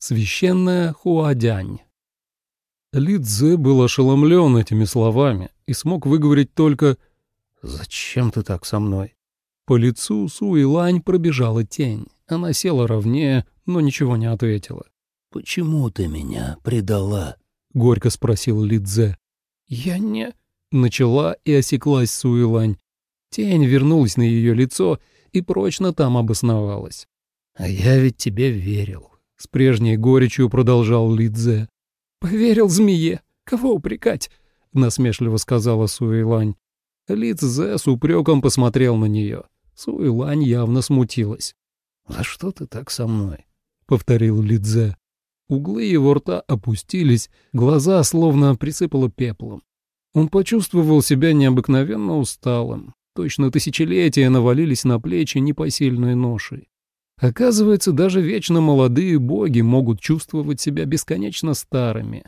Священная Хуадянь. Лидзе был ошеломлен этими словами и смог выговорить только «Зачем ты так со мной?» По лицу Суэлань пробежала тень. Она села ровнее, но ничего не ответила. «Почему ты меня предала?» — горько спросил Лидзе. «Я не...» — начала и осеклась Суэлань. Тень вернулась на ее лицо и прочно там обосновалась. «А я ведь тебе верил. С прежней горечью продолжал Лидзе. «Поверил змее. Кого упрекать?» — насмешливо сказала Суэлань. Лидзе с упреком посмотрел на нее. Суэлань явно смутилась. «За что ты так со мной?» — повторил Лидзе. Углы его рта опустились, глаза словно присыпало пеплом. Он почувствовал себя необыкновенно усталым. Точно тысячелетия навалились на плечи непосильной ношей. Оказывается, даже вечно молодые боги могут чувствовать себя бесконечно старыми.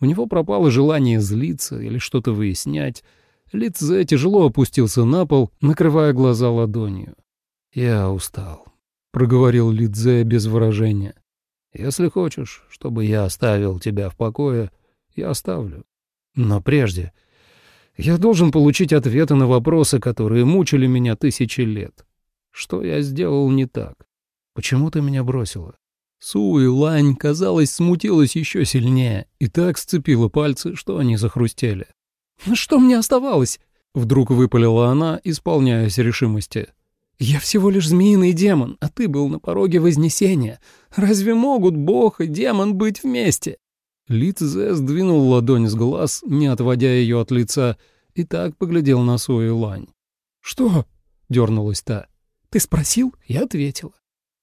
У него пропало желание злиться или что-то выяснять. Лице тяжело опустился на пол, накрывая глаза ладонью. «Я устал», — проговорил Лидзе без выражения. «Если хочешь, чтобы я оставил тебя в покое, я оставлю. Но прежде я должен получить ответы на вопросы, которые мучили меня тысячи лет. Что я сделал не так? Почему ты меня бросила?» Су и Лань, казалось, смутилась еще сильнее и так сцепила пальцы, что они захрустели. «Ну что мне оставалось?» — вдруг выпалила она, исполняясь решимости. «Я всего лишь змеиный демон, а ты был на пороге Вознесения. Разве могут Бог и демон быть вместе?» Лицзе сдвинул ладонь с глаз, не отводя ее от лица, и так поглядел на Су и Лань. «Что?» — дернулась та. «Ты спросил?» — я ответила.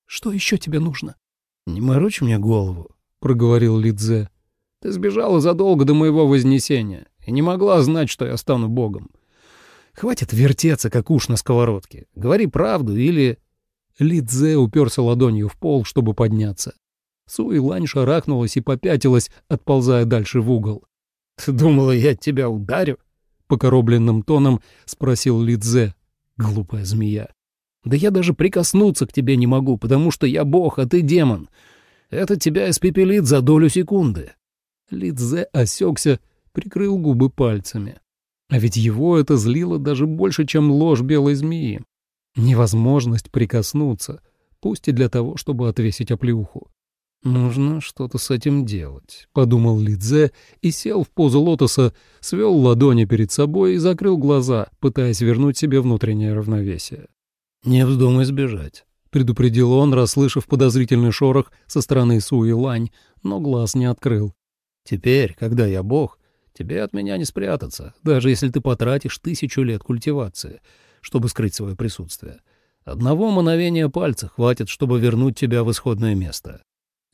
Что еще тебе нужно?» «Не морочь мне голову», — проговорил Лидзе. «Ты сбежала задолго до моего вознесения и не могла знать, что я стану богом. Хватит вертеться, как уж на сковородке. Говори правду или...» Лидзе уперся ладонью в пол, чтобы подняться. Суэлань шарахнулась и попятилась, отползая дальше в угол. «Ты думала, я тебя ударю?» — покоробленным тоном спросил Лидзе. Глупая змея. Да я даже прикоснуться к тебе не могу, потому что я бог, а ты демон. Это тебя испепелит за долю секунды». Лидзе осекся, прикрыл губы пальцами. А ведь его это злило даже больше, чем ложь белой змеи. Невозможность прикоснуться, пусть и для того, чтобы отвесить оплеуху. «Нужно что-то с этим делать», — подумал Лидзе и сел в позу лотоса, свел ладони перед собой и закрыл глаза, пытаясь вернуть себе внутреннее равновесие. «Не вздумай сбежать», — предупредил он, расслышав подозрительный шорох со стороны Суи Лань, но глаз не открыл. «Теперь, когда я бог, тебе от меня не спрятаться, даже если ты потратишь тысячу лет культивации, чтобы скрыть свое присутствие. Одного мановения пальца хватит, чтобы вернуть тебя в исходное место».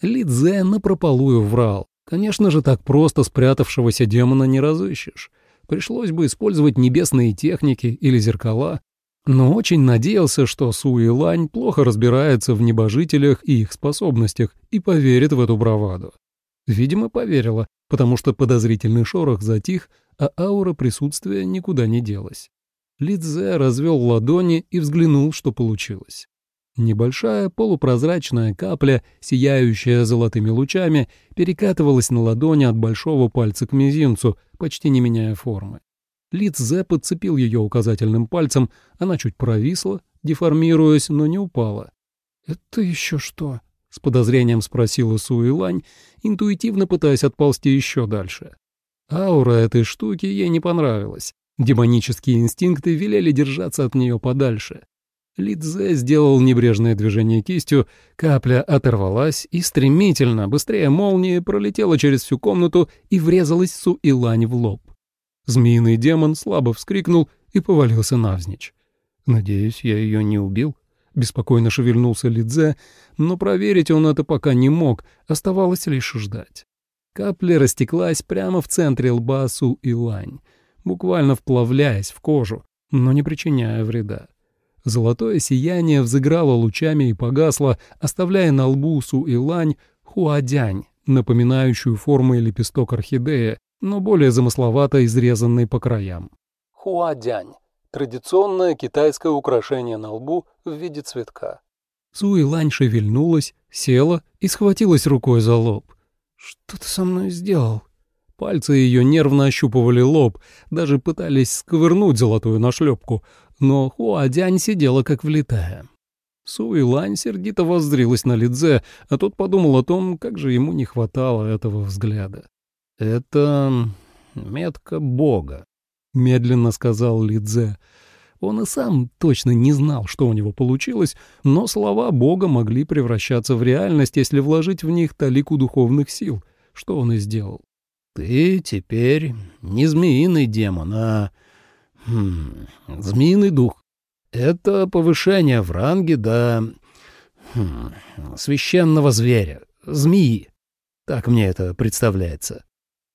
Лидзе напропалую врал. Конечно же, так просто спрятавшегося демона не разыщешь. Пришлось бы использовать небесные техники или зеркала, но очень надеялся, что Суи Лань плохо разбирается в небожителях и их способностях и поверит в эту браваду. Видимо, поверила, потому что подозрительный шорох затих, а аура присутствия никуда не делась. Лидзе развел ладони и взглянул, что получилось. Небольшая полупрозрачная капля, сияющая золотыми лучами, перекатывалась на ладони от большого пальца к мизинцу, почти не меняя формы. Лидзе подцепил ее указательным пальцем, она чуть провисла, деформируясь, но не упала. «Это еще что?» — с подозрением спросила Суэлань, интуитивно пытаясь отползти еще дальше. Аура этой штуки ей не понравилась. Демонические инстинкты велели держаться от нее подальше. Лидзе сделал небрежное движение кистью, капля оторвалась и стремительно, быстрее молнии, пролетела через всю комнату и врезалась Суэлань в лоб. Змеиный демон слабо вскрикнул и повалился навзничь. «Надеюсь, я ее не убил?» — беспокойно шевельнулся Лидзе, но проверить он это пока не мог, оставалось лишь ждать. Капля растеклась прямо в центре лба Су и Лань, буквально вплавляясь в кожу, но не причиняя вреда. Золотое сияние взыграло лучами и погасло, оставляя на лбу Су и Лань хуадянь, напоминающую формой лепесток орхидеи, но более замысловато изрезанный по краям. Хуадянь – традиционное китайское украшение на лбу в виде цветка. Суэлань шевельнулась, села и схватилась рукой за лоб. «Что ты со мной сделал?» Пальцы ее нервно ощупывали лоб, даже пытались сковырнуть золотую нашлепку, но Хуадянь сидела как влитая. Суэлань сердито воззрилась на Лидзе, а тот подумал о том, как же ему не хватало этого взгляда. «Это метка Бога», — медленно сказал Лидзе. Он и сам точно не знал, что у него получилось, но слова Бога могли превращаться в реальность, если вложить в них талику духовных сил, что он и сделал. «Ты теперь не змеиный демон, а хм, змеиный дух. Это повышение в ранге до хм, священного зверя, змеи. Так мне это представляется».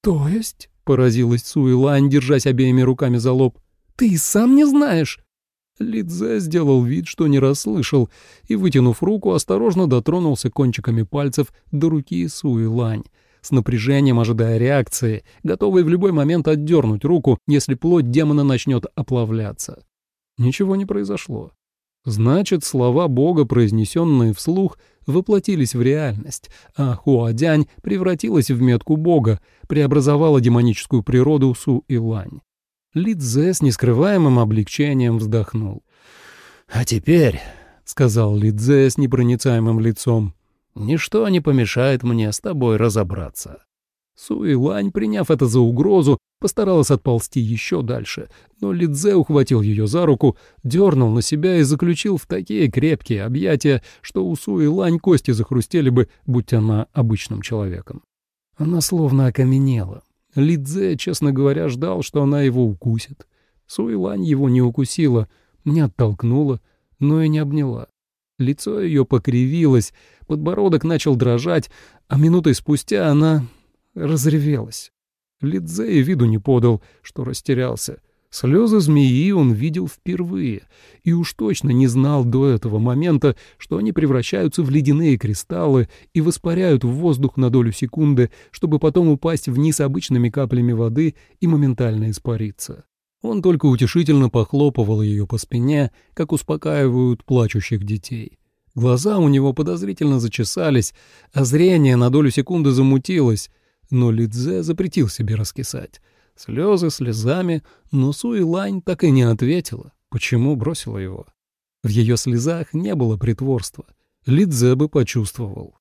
«То есть?» — поразилась Суэлань, держась обеими руками за лоб. «Ты сам не знаешь?» Лидзе сделал вид, что не расслышал, и, вытянув руку, осторожно дотронулся кончиками пальцев до руки Суэлань, с напряжением ожидая реакции, готовый в любой момент отдернуть руку, если плоть демона начнет оплавляться. Ничего не произошло. Значит, слова Бога, произнесенные вслух, воплотились в реальность, а Хуадянь превратилась в метку Бога, преобразовала демоническую природу Су-Илань. Лидзе с нескрываемым облегчением вздохнул. «А теперь», — сказал Лидзе с непроницаемым лицом, — «ничто не помешает мне с тобой разобраться». Суэлань, приняв это за угрозу, постаралась отползти еще дальше, но Лидзе ухватил ее за руку, дернул на себя и заключил в такие крепкие объятия, что у Суэлань кости захрустели бы, будь она обычным человеком. Она словно окаменела, Лидзе, честно говоря, ждал, что она его укусит. Суэлань его не укусила, не оттолкнула, но и не обняла. Лицо ее покривилось, подбородок начал дрожать, а минутой спустя она разревелась. Лидзе и виду не подал, что растерялся. Слезы змеи он видел впервые и уж точно не знал до этого момента, что они превращаются в ледяные кристаллы и воспаряют в воздух на долю секунды, чтобы потом упасть вниз обычными каплями воды и моментально испариться. Он только утешительно похлопывал ее по спине, как успокаивают плачущих детей. Глаза у него подозрительно зачесались, а зрение на долю секунды замутилось, но Лидзе запретил себе раскисать. Слезы слезами, но Суэлань так и не ответила, почему бросила его. В ее слезах не было притворства. Лидзе бы почувствовал.